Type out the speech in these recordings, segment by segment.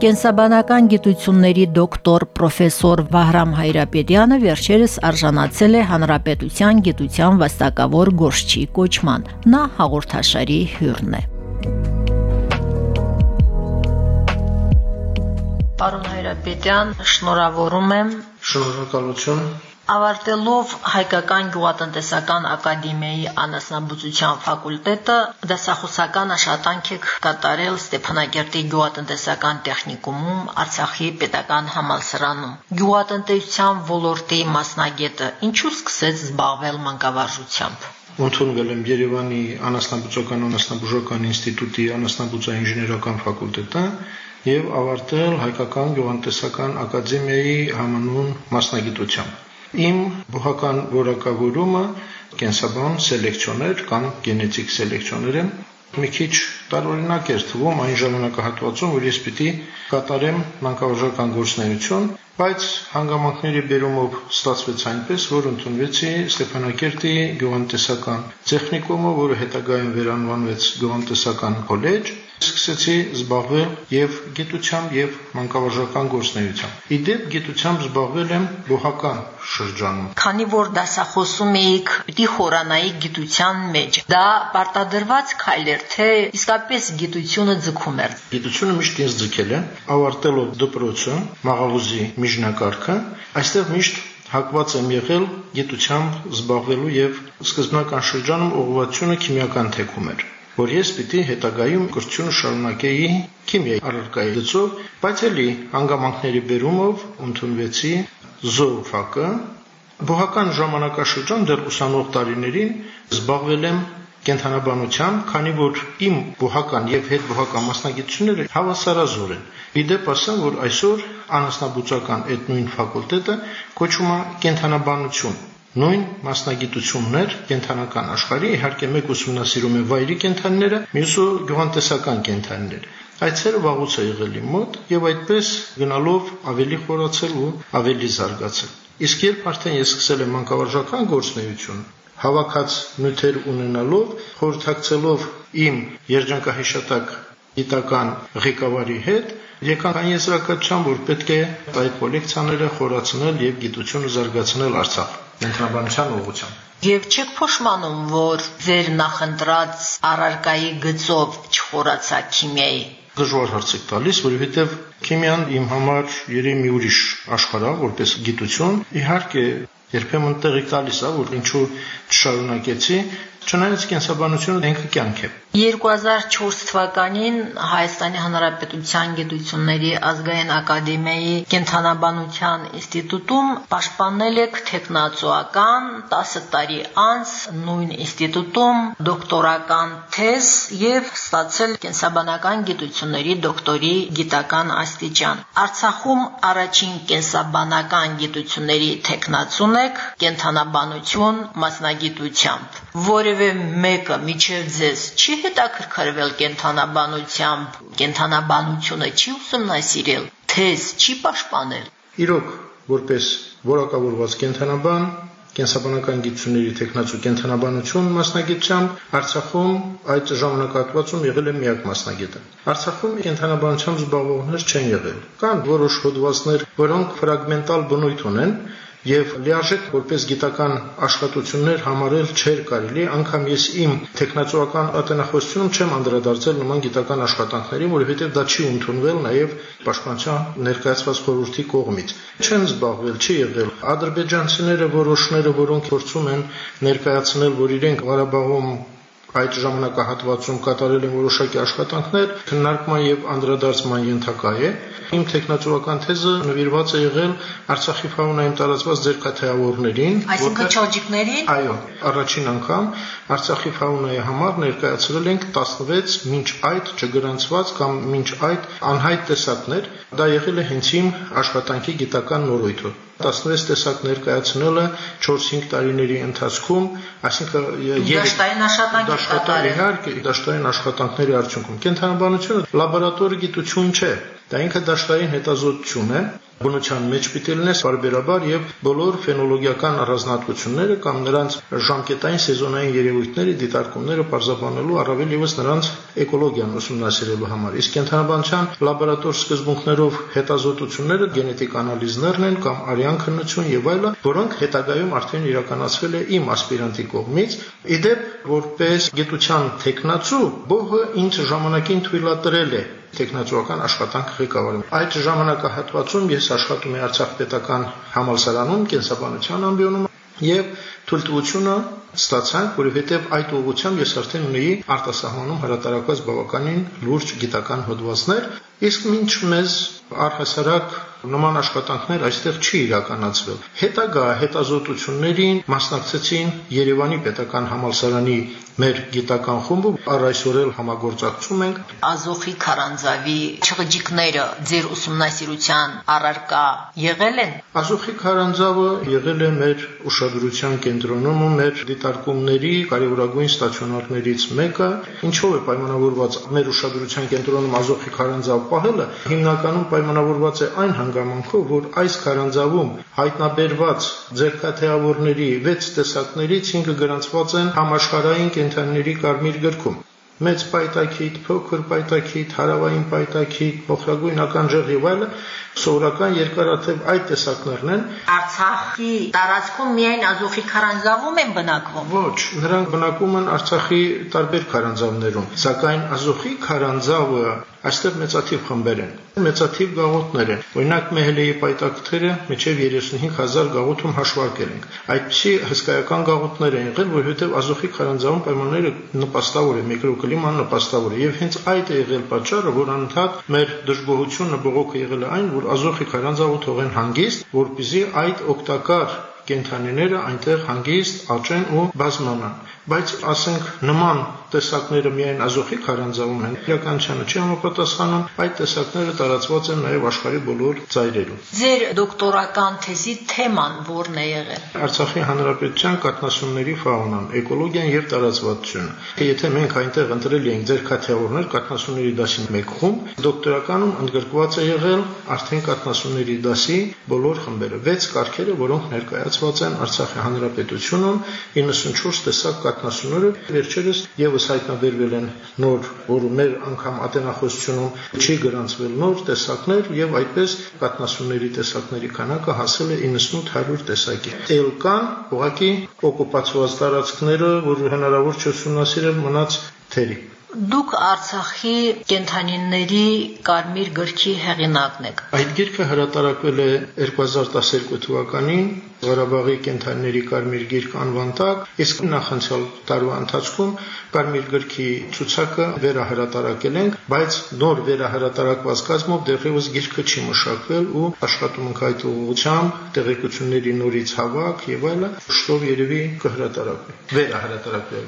Կենսաբանական գիտությունների դոկտոր պրոֆեսոր Վահրամ Հայրապետյանը վերջերս արժանացել է Հանրապետության գիտության վաստակավոր գործչի կոչման։ Նա հաղորդաշարի հյուրն է։ Պարոն Հայրապետյան, շնորհավորում եմ։ Շնորհակալություն Ավարտելով Հայկական գյուղատնտեսական ակադեմիայի անասնաբուծության ֆակուլտետը դասախոսական աշխատանք եք կատարել Ստեփանակերտի գյուղատնտեսական տեխնիկումում Արցախի պետական համալսարանում։ Գյուղատնտեսության ոլորտի մասնագետը ինչու սկսեց զբաղվել մանկավարժությամբ ընդունվել եմ Երևանի անասնաբուծական անասնաբուժական ինստիտուտի անասնաբուծաինժեներական ֆակուլտետը եւ ավարտել Հայկական գյուղատնտեսական ակադեմիայի համանուն մասնագիտությամբ։ Իմ բուհական որակավորումը կենսաբան սելեկցիոներ կամ գենետիկ սելեկցիոներ եմ մի քիչ տարօրինակ էր թվում այն ժամանակահատվածում, որ ես պիտի կատարեմ մանկավարժական գործունեություն, բայց հանգամանքների բերումով ստացվեց այնպես, որ ընդունվեցի Ստեփանակերտի գյուղատնտեսական տեխնիկումը, որը հետագայում վերանվանվեց գյուղատնտեսական քոլեջ, սկսեցի զբաղվել եւ գիտությամբ եւ մանկավարժական գործունեությամբ։ Իդեպ գիտությամբ զբաղվել եմ բուհական շրջանում։ Քանի որ դասախոսում էիք, պիտի խորանայի գիտության մեջ։ Դա պարտադրված քայլ էր, թե իսկապես գիտությունը ձգում էր։ Գիտությունը միշտ ինձ ձգել է, ավարտելով դպրոցը, մաղավուզի միջնակարգը, այստեղ միշտ հակված եմ եղել գիտությամբ զբաղվելու եւ սկզբնական շրջանում ուղղվածությունը քիմիական թեքում էր որ ես պիտի հետագայում կրթությունը շարունակեի քիմիայի առարկայի գծով, բայց էլի հանգամանքների բերումով ընդունվեցի զոոֆակը։ Բուհական ժամանակաշրջան դեռ ուսանող տարիներին զբաղվել եմ կենթանաբանությամբ, քանի որ իմ բուհական եւ հետբուհական մասնագիտությունները հավասարազոր են։ Իդեպ ասեմ, որ այսօր անասնաբուծական այդ նույն ֆակուլտետը կոչվում է կենթանաբանություն նույն մասնագիտություններ կենթանական աշխարհի իհարկե մեկ ուսումնասիրում է վայրի կենթանիները, մյուսը գյուղատնտեսական կենթանիներ։ Այցերը վաղուց է եղել մոտ եւ այդպես գնալով ավելի խորացել ու ավելի զարգացել։ Իսկ երբ արդեն ես սկսել եմ մանկավարժական գործունեություն, հավաքած նյութեր ունենալով, խորհրդակցելով իմ երջանկահիշատակ գիտական ղեկավարի հետ, եկան այն եզրակացության, որ պետք է այդ կոլեկցիաները խորացնել եւ գիտությունը զարգացնել Արցախ կենտրոնաբանության ուղղությամբ։ Եվ չեք փոշմանում, որ ձեր նախընտրած առարկայի գծով չխորացա քիմիայի դժվար հարց եք տալիս, որովհետև քիմիան իմ համար երևի մի ուրիշ աշխարհ որպես գիտություն։ Իհարկե, երբեմն տեղի տալիս է, որ ինչու չշարունակեցի, Չնայած կենսաբանությունը ինքը կյանք է։ 2004 թվականին Հայաստանի Հանրապետության Գիտությունների ազգային ակադեմիայի կենթանաբանության ինստիտուտում պաշտպանել եք տեխնացուական 10 տարի անց նույն ինստիտուտում դոկտորական թեզ եւ ստացել կենսաբանական գիտությունների դոկտորի գիտական աստիճան։ Արցախում առաջին կենսաբանական գիտությունների տեխնացուն եք կենթանաբանություն մասնագիտությամբ, որը որևէ մեկը միջև ձեզ չի հետաքրքրվել կենթանաբանությամբ, կենթանաբանությունը չի ուսումնասիրել, թեզ չի պաշտպանել։ Իրոք, որպես որակավորված կենթանաբան, կենսաբանական գիտությունների տեխնացու կենթանաբանություն մասնագիտությամբ Արցախում այդ ժամանակահատվածում եղել է միակ մասնագետը։ Արցախում կենթանաբանությամբ զբաղվողներ չեն եղել։ Կան որոշ հոդվածներ, որոնք ֆրագմենտալ բնույթ ունեն, եւ լիարժեք որպես գիտական աշխատություններ համարել չէր կարելի, անգամ ես իմ տեխնացուական ատենախոսությունում չեմ անդրադարձել նման գիտական աշխատանքներին, որովհետեւ դա չի ընդունվել նաեւ պաշտպանության ներկայացված խորհրդի կողմից։ Չեն զբաղվել, չի եղել ադրբեջանցիները որոշները, որոնք փորձում են ներկայացնել, որ իրենք Ղարաբաղում այդ ժամանակահատվածում կատարել են որոշակի աշխատանքներ, քննարկման եւ անդրադարձման ենթակա է։ Իմ տեխնատուրական թեզը նվիրված է եղել Արցախի ֆաունայում տարածված ձերքաթեավորներին, Այսինքն չոջիկներին։ Այո, առաջին անգամ Արցախի ֆաունայի համար ներկայացրել ենք 16 մինչ այդ չգրանցված կամ մինչ այդ անհայտ տեսակներ։ Դա եղել է հենց իմ աշխատանքի գիտական նորույթը։ 16 տեսակ ներկայացնելը 4-5 տարիների ընթացքում, այսինքն Դաշտային աշխատանք եք կատարել։ իհարկե դաշտային աշխատանքների արդյունքում կենթանաբանությունը լաբորատորի գիտություն չէ, դա ինքը դաշտային հետազոտություն է, բնության մեջ պիտի լինես բարբերաբար եւ բոլոր ֆենոլոգիական առանձնահատկությունները կամ նրանց ժամկետային սեզոնային երևույթների դիտարկումները պարզաբանելու առավել եւս նրանց էկոլոգիան ուսումնասիրելու համար։ Իսկ կենթանաբանության լաբորատոր սկզբունքներով հետազոտությունները գենետիկ անալիզներն են կամ արյան քննություն եւ այլը, որոնք հետագայում արդեն իրականացվել է իմ ասպիրանտի կողմից։ Իդեպ որպես գիտության տեխնացու բողը ինձ ժամանակին թույլատրել է տեխնացուական աշխատանք ղեկավարում։ Այդ ժամանակահատվածում ես աշխատում եմ Արցախ պետական համալսարանում կենսաբանության ամբիոնում եւ թույլտվությունը ստացանք, որովհետեւ այդ ուղղությամբ ես արդեն ունեի արտասահմանում հրատարակված բավականին լուրջ գիտական հոդվածներ, իսկ մինչ մեզ առհասարակ նման աշխատանքներ այստեղ չի իրականացվել։ Հետագա հետազոտություններին մասնակցեցին Երևանի պետական համալսարանի մեր գիտական խումբը, առ այսօր էլ համագործակցում ենք Ազոխի քարանձավի չղջիկները ձեր ուսումնասիրության առարկա եղել են։ Ազոխի քարանձավը եղել է մեր ուշադրության կենտրոնում ու մեր դիտարկումների կարևորագույն ստացիոնարներից մեկը, ինչով է պայմանավորված մեր ուշադրության կենտրոնում Ազոխի քարանձավ պահելը, հիմնականում պայմանավորված է այն հանգամանքով, որ այս քարանձավում հայտնաբերված ձերքաթեավորների 6 տեսակներից 5-ը գրանցված են համաշխարհային կենթանիների կարմիր գրքում. Մեծ պայտակիտ, փոքր պայտակիտ, հարավային պայտակիտ, փոխրագույն ականջեղ եւ այլը սովորական երկարաթև այդ տեսակներն են։ Արցախի տարածքում միայն Ազոխի քարանձավում են բնակվում։ Ոչ, նրանք բնակվում են Արցախի տարբեր քարանձավներում, սակայն Ազոխի քարանձավը այստեղ մեծաթիվ խմբեր են, մեծաթիվ գաղութներ են։ Օրինակ Մեհելեի պայտակները միջև 35000 գաղութում հաշվարկել ենք։ Այդպիսի հսկայական գաղութներ են եղել, որովհետև Ազոխի քարանձավում պայմանները նպաստավոր է, միկրոկլիման նպաստավոր է, եւ հենց այդ է եղել պատճառը, որ անընդհատ մեր դժգոհությունը բողոքը եղել է այն, որ Ազոխի քարանձավը թողեն հանգիստ, որպիսի այդ օգտակար կենթանիները այնտեղ հանգիստ աճեն ու բազմանան բայց ասենք նման տեսակները միայն ազոխի քարանձավում են իրականությանը չի համապատասխանում այդ տեսակները տարածված են նաև աշխարհի բոլոր ծայրերում Ձեր դոկտորական թեզի թեման ո՞րն է եղել? Արցախի հանրապետության կաթնասունների ֆաունան, էկոլոգիան եւ տարածվածությունը։ Եթե մենք այնտեղ ընտրել էինք ձեր քաթեավորներ կաթնասունների դասի մեկ խումբ, դոկտորականում ընդգրկված է եղել արդեն կաթնասունների դասի բոլոր խմբերը, 6 կարգերը, որոնք ներկայացված են Արցախի հանրապետությունում 94 տեսակ կաթնասունները վերջերս եւս հայտնաբերվել են նոր, որ մեր անգամ ատենախոսությունում չի գրանցվել նոր տեսակներ եւ այդպես կաթնասունների տեսակների քանակը հասել է 98-100 տեսակի։ Էլ կան ուղղակի օկուպացված տարածքները, որ հնարավոր չի ուսումնասիրել մնաց թերի։ Դուք Արցախի կենթանիների կարմիր գրքի հեղինակն եք։ Այդ գիրքը հրատարակվել է 2012 թվականին Ղարաբաղի կենթանիների կարմիր գիրք անվան տակ, իսկ նախանցյալ տարվա ընթացքում կարմիր գրքի ցուցակը վերահրատարակել ենք, բայց նոր վերահրատարակված կազմով դեռևս գիրքը չի մշակվել ու աշխատում ենք այդ ուղղությամբ տեղեկությունների նորից հավաք եւ այլը, շտով երևի կհրատարակվի։ Վերահրատարակվի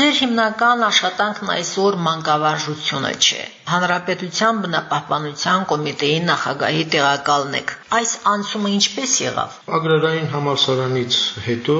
Ձեր հիմնական աշխատանքն այսօր մանկավարժությունը չէ։ Հանրապետության բնապահպանության կոմիտեի նախագահի տեղակալն եք։ Այս անցումը ինչպես եղավ։ Ագրարային համալսարանից հետո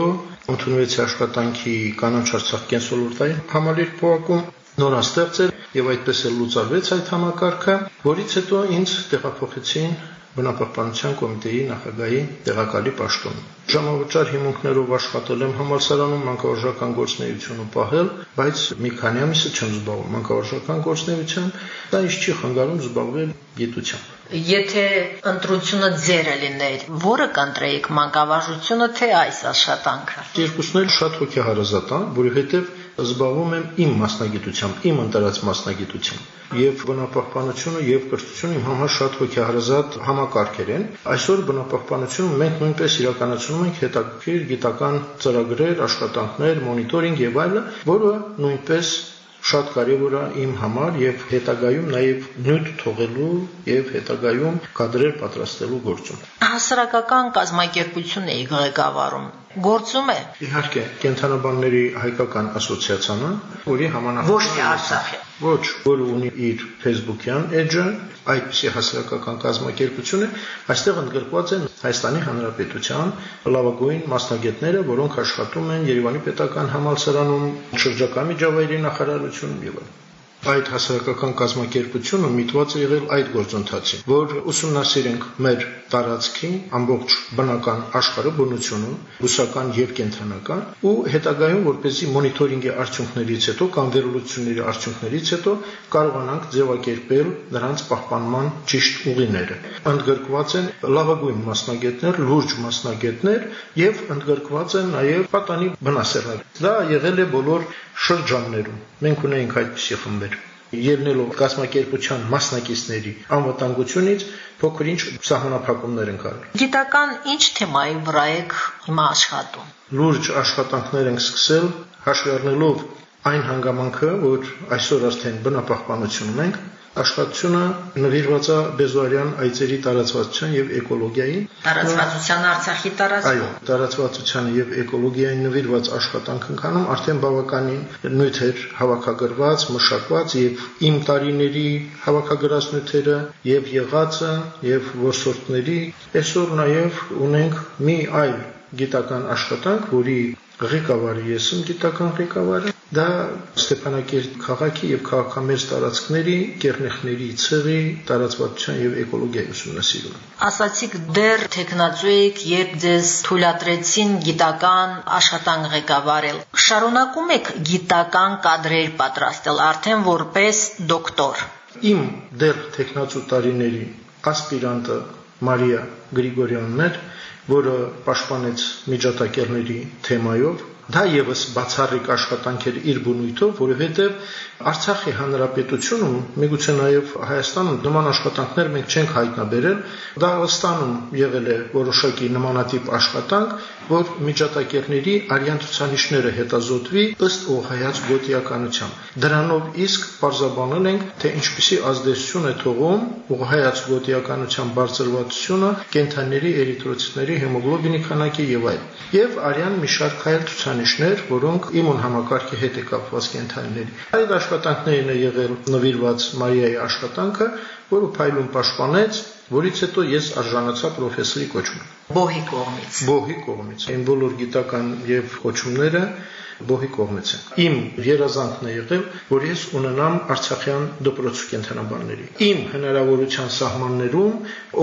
ընդունվեց աշխատանքի կանաչ Արցախ կենսոլորտային համալիր փոխակում նորաստեղծ էր եւ այդպես էլ լուծարվեց այդ համակարգը, որից հետո ինձ տեղափոխեցին բնապահպանության կոմիտեի նախագահի տեղակալի պաշտոն։ Ժամավճար հիմունքներով աշխատել եմ համալսարանում մանկավարժական գործնեությունը պահել, բայց մի քանի ամիսը չեմ զբաղվում մանկավարժական գործնեությամբ, դա ինչ չի խանգարում զբաղվել գիտությամբ։ Եթե ընտրությունը ձերը լիներ, որը կընտրեիք մանկավարժությունը թե այս աշխատանքը։ Երկուսն էլ շատ հոգեհարազատ որովհետև զբաղվում եմ իմ մասնագիտությամբ, իմ ընտրած մասնագիտությամբ. Եւ բնապահպանությունը եւ կրթությունը իմ համար շատ հոգեհարազատ համակարգեր են։ Այսօր բնապահպանությունը մենք նույնպես իրականացնում ենք հետաքրքիր գիտական ծրագրեր, աշխատանքներ, մոնիտորինգ եւ այլը, որը նույնպես շատ կարևոր է իմ համար եւ հետագայում նաեւ նյութ թողելու եւ հետագայում կադրեր պատրաստելու գործում։ Հասարակական կազմակերպություն էի ղեկավարում գործում է։ Իհարկե, կենթանաբանների հայկական ասոցիացիան, որի համանախագահ ոչ թե Արցախի ոչ, որը ունի իր Facebook-յան էջը, այդպիսի հասարակական կազմակերպություն է, այստեղ ընդգրկված են Հայաստանի Հանրապետության լավագույն մասնագետները, որոնք աշխատում են Երևանի Պետական Համալսարանում, շրջակա միջավայրի նախարարությունում եւ այլն այդ հասարակական կազմակերպությունը միտված է եղել այդ գործընթացին, որ ուսումնասիրենք մեր տարածքի ամբողջ բնական աշխարհը, բնությունը, բուսական եւ կենթանական, ու հետագայում որպեսզի մոնիտորինգի արդյունքներից հետո կամ վերլուծությունների արդյունքներից հետո կարողանանք ձևակերպել նրանց պահպանման ճիշտ ուղիները։ Ընդգրկված են լավագույն մասնագետներ, լուրջ մասնագետներ եւ ընդգրկված են նաեւ պատանի բնասերներ։ Դա եղել է բոլոր շրջաններում։ Մենք ունեինք այդպիսի խմբեր ելնելով կազմակերպության մասնակիցների անվտանգությունից փոքր-ինչ սահմանափակումներ են կարել։ Գիտական ինչ թեմայի վրա եք հիմա աշխատում։ Լուրջ աշխատանքներ ենք սկսել հաշվի առնելով այն հանգամանքը, որ այսօր արդեն բնապահպանություն ունենք, աշխատությունը նվիրված է Բեզոարյան այծերի տարածվածության եւ էկոլոգիային։ Տարածվածության Արցախի տարածքում։ Այո, տարածվածության եւ էկոլոգիային նվիրված աշխատանք ընկանում արդեն բավականին նյութեր հավաքագրված, մշակված եւ իմ տարիների հավաքագրած նյութերը եւ եղածը եւ որսորդների այսօր նաեւ ունենք մի այլ գիտական աշխատանք, որի ղեկավարը ես եմ գիտական ղեկավարը Դա Ստեփանակերտ քաղաքի եւ քաղաքամերձ տարածքների կերնեխների ցեղի տարածվածության եւ էկոլոգիայի ուսումնասիրումը։ Ասացիք դեռ տեխնացու եք, երբ ձեզ թույլատրեցին գիտական աշխատանք ղեկավարել։ Շարունակում եք գիտական կադրեր պատրաստել արդեն որպես դոկտոր։ Իմ դեռ տեխնացու տարիների ասպիրանտը Մարիա Գրիգորյանն էր, որը պաշտպանեց միջատակերների թեմայով Դա եւս բացառիկ աշխատանք էր իր բնույթով, որովհետեւ Արցախի հանրապետությունում, միգուցե նաև Հայաստանում նման աշխատանքներ մենք չենք հայտնաբերել, Դաղստանում եղել է որոշակի նմանատիպ աշխատանք, որ միջատակերների արյան ցուցանիշները հետազոտվի ըստ օղայած գոտիականության։ Դրանով իսկ բարձաբանել ենք, թե ինչպիսի ազդեցություն է թողում օղայած գոտիականության բարձրվածությունը կենթանիների էրիթրոցիտների հեմոգլոբինի քանակի եւ այլ։ Եվ արյան մի շարք այլ ցուցանիշներ, որոնք իմուն համակարգի հետ է կապված կենթանիների։ Այդ աշխատանքներին է եղել նվիրված Մարիայի աշխատանքը, որը փայլուն պաշտպանեց, որից հետո ես արժանացա պրոֆեսորի կոչման։ Բոհի կողմից։ Բոհի կողմից։ Այն բոլոր գիտական եւ կոչումները բոհի կողմից են։ Իմ երազանքն է եղել, որ ես ունենամ Արցախյան դպրոցի կենթանաբանների։ Իմ հնարավորության սահմաններում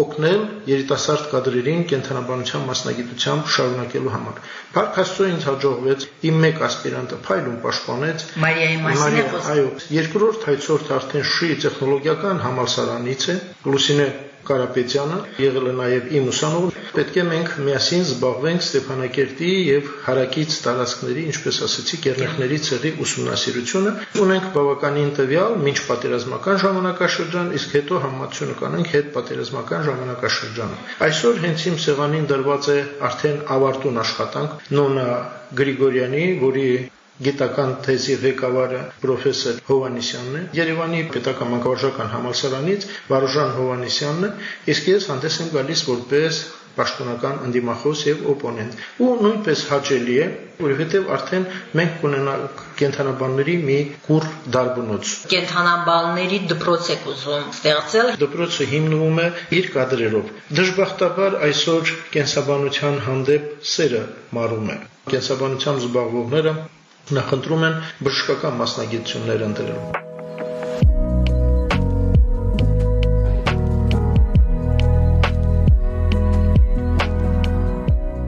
օգնել երիտասարդ կադրերին կենթանաբանության մասնագիտությամբ շարունակելու համար։ Փառք Աստծո ինձ հաջողվեց իմ մեկ ասպիրանտը փայլուն պաշտպանեց Մարիայի մասին է խոսքը։ Այո, երկրորդ հայցորդ արդեն Շուի տեխնոլոգիական համալսարանից է Լուսինե Կարապետյանը եղել է նաև իմ ուսանող, պետք է մենք միասին զբաղվենք Ստեփանակերտի եւ հարակից տարածքների, ինչպես ասացի, կերնեխների ցեղի ուսումնասիրությունը։ Ունենք բավականին տվյալ ոչ պատերազմական ժամանակաշրջան, իսկ հետո համացությունը կանենք հետ պատերազմական ժամանակաշրջանը։ Այսօր հենց իմ սեղանին դրված է արդեն ավարտուն աշխատանք Նոնա Գրիգորյանի, որի գիտական թեզի ղեկավարը պրոֆեսոր Հովանիսյանն է, Երևանի Պետական մանկավարժական համալսարանից Վարուժան Հովանիսյանն է, իսկ ես հանդես եմ գալիս որպես պաշտոնական ընդդիմախոս եւ օպոնենտ։ Ու նույնպես հաճելի է, որովհետեւ արդեն մենք կունենանք կենթանաբանների մի կուր դարբնոց։ Կենթանաբանների դպրոց եք ուզում ստեղծել։ Դպրոցը հիմնվում է իր կադրերով։ Դժբախտաբար այսօր կենսաբանության հանդեպ սերը մարում է։ Կենսաբանությամբ զբաղվողները նախընտրում են բժշկական մասնագիտություններ ընտրելու։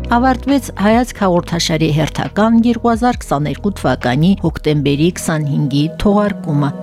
ավարտվեց հայացք հաղորդաշարի հերթական 2022 թվականի հոկտեմբերի 25-ի թողարկումը։